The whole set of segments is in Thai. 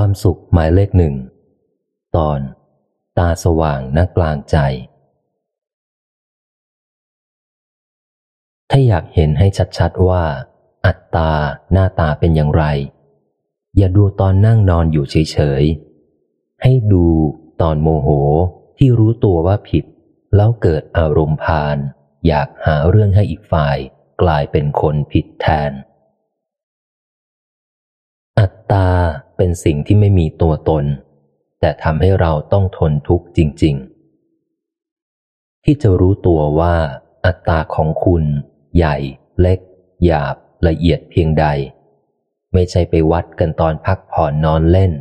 ความสุขหมายเลขหนึ่ง ตอน ตาสว่างนักกลางใจ ถ้าอยากเห็นให้ชัดๆว่า อัตตาหน้าตาเป็นอย่างไร อย่าดูตอนนั่งนอนอยู่เฉยๆ ให้ดูตอนโมโหที่รู้ตัวว่าผิด แล้วเกิดอารมณ์พาน อยากหาเรื่องให้อีกฝ่ายกลายเป็นคนผิดแทน อัตตา เป็นสิ่งที่ไม่มีตัวตน แต่ทำให้เราต้องทนทุกข์จริง ๆ ที่จะรู้ตัวว่า อัตตาของคุณ ใหญ่ เล็ก หยาบ ละเอียดเพียงใด ไม่ใช่ไปวัดกันตอนพักผ่อนนอนเล่น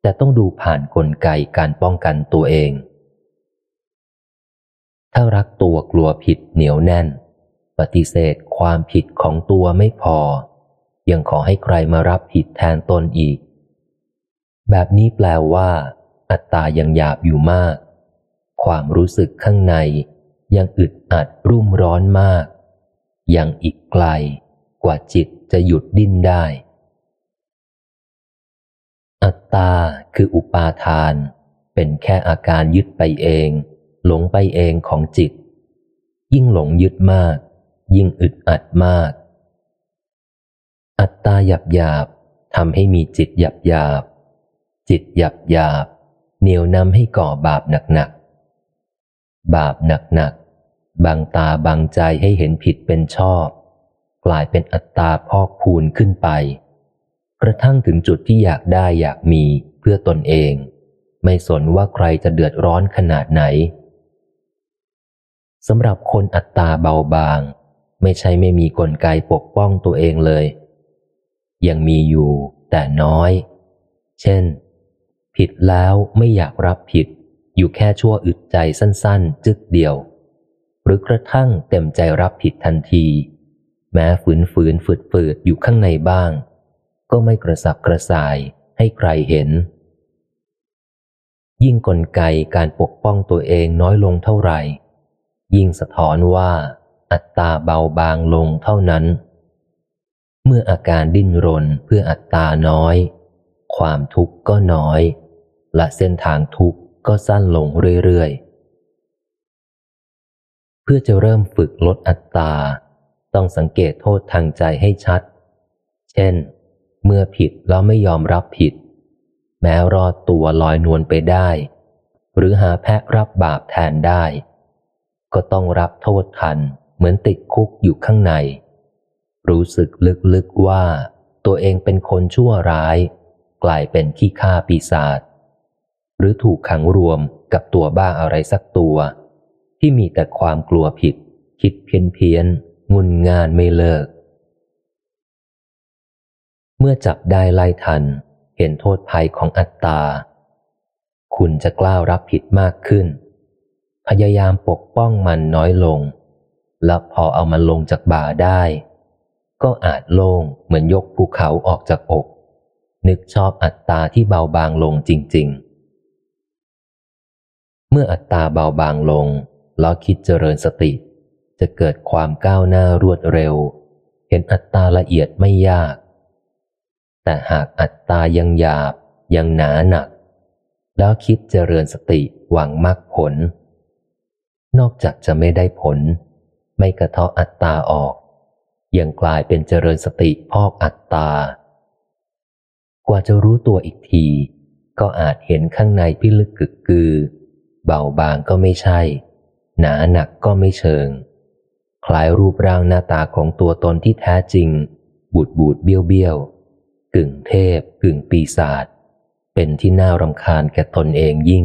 แต่ต้องดูผ่านนกลไกการป้องกันตัวเอง ถ้ารักตัวกลัวผิดเหนียวแน่น ปฏิเสธความผิดของตัวไม่พอ ยังขอให้ใครมารับผิดแทนตนอีก แบบนี้แปลว่า อัตตายังหยาบอยู่มาก ความรู้สึกข้างในยังอึดอัดรุ่มร้อนมาก ยังอีกไกลกว่าจิตจะหยุดดิ้นได้ อัตตาคืออุปาทาน เป็นแค่อาการยึดไปเอง หลงไปเองของจิต ยิ่งหลงยึดมาก ยิ่งอึดอัดมาก อัตตาหยาบหยาบทำให้มีจิตหยาบหยาบ จิตหยาบหยาบ เหนียวนำให้ก่อบาปหนักหนักบาปหนักหนักบังตาบังใจให้เห็นผิดเป็นชอบ กลายเป็นอัตตาพอกคูณขึ้นไป กระทั่งถึงจุดที่อยากได้อยากมีเพื่อตนเอง ไม่สนว่าใครจะเดือดร้อนขนาดไหนสำหรับคนอัตตาเบาบาง ไม่ใช่ไม่มีกลไกปกป้องตัวเองเลย ยังมีอยู่แต่น้อย เช่น ผิดแล้วไม่อยากรับผิด อยู่แค่ชั่วอึดใจสั้นๆ จึกเดียว หรือกระทั่งเต็มใจรับผิดทันที แม้ฝืนฝืนฝืดฝืดอยู่ข้างในบ้าง ก็ไม่กระสับกระส่ายให้ใครเห็น ยิ่งกลไกการปกป้องตัวเองน้อยลงเท่าไหร่ ยิ่งสะท้อนว่าอัตตาเบาบางลงเท่านั้น เมื่ออาการดิ้นรนเพื่ออัตตาน้อย ความทุกข์ก็น้อย และเส้นทางทุกข์ก็สั้นลงเรื่อยๆ เพื่อจะเริ่มฝึกลดอัตตา ต้องสังเกตโทษทางใจให้ชัด เช่น เมื่อผิดแล้วไม่ยอมรับผิด แม้รอดตัวลอยนวลไปได้ หรือหาแพะรับบาปแทนได้ ก็ต้องรับโทษทันเหมือนติดคุกอยู่ข้างใน รู้สึกลึกๆว่า ตัวเองเป็นคนชั่วร้าย กลายเป็นขี้ข้าปีศาจหรือถูกขังรวมกับตัวบ้าอะไรสักตัว ที่มีแต่ความกลัวผิด คิดเพี้ยนเพี้ยนงุนงานไม่เลิก เมื่อจับได้ไล่ทัน เห็นโทษภัยของอัตตา คุณจะกล้ารับผิดมากขึ้น พยายามปกป้องมันน้อยลง แล้วพอเอามันลงจากบ่าได้ ก็อาจโล่งเหมือนยกภูเขาออกจากอก นึกชอบอัตตาที่เบาบางลงจริง ๆ เมื่ออัตตาเบาบางลงแล้วคิดเจริญสติ จะเกิดความก้าวหน้ารวดเร็ว เห็นอัตตาละเอียดไม่ยาก แต่หากอัตตายังหยาบยังหนาหนัก แล้วคิดเจริญสติหวังมรรคผล นอกจากจะไม่ได้ผล ไม่กระเทาะอัตตาออก ยังกลายเป็นเจริญสติพอกอัตตา กว่าจะรู้ตัวอีกที ก็อาจเห็นข้างในพิลึกกึกกือ เบาบางก็ไม่ใช่ หนาหนักก็ไม่เชิง คล้ายรูปร่างหน้าตาของตัวตนที่แท้จริง บูดบูดเบี้ยวเบี้ยวกึ่งเทพกึ่งปีศาจเป็นที่น่ารำคาญแก่ตนเองยิ่ง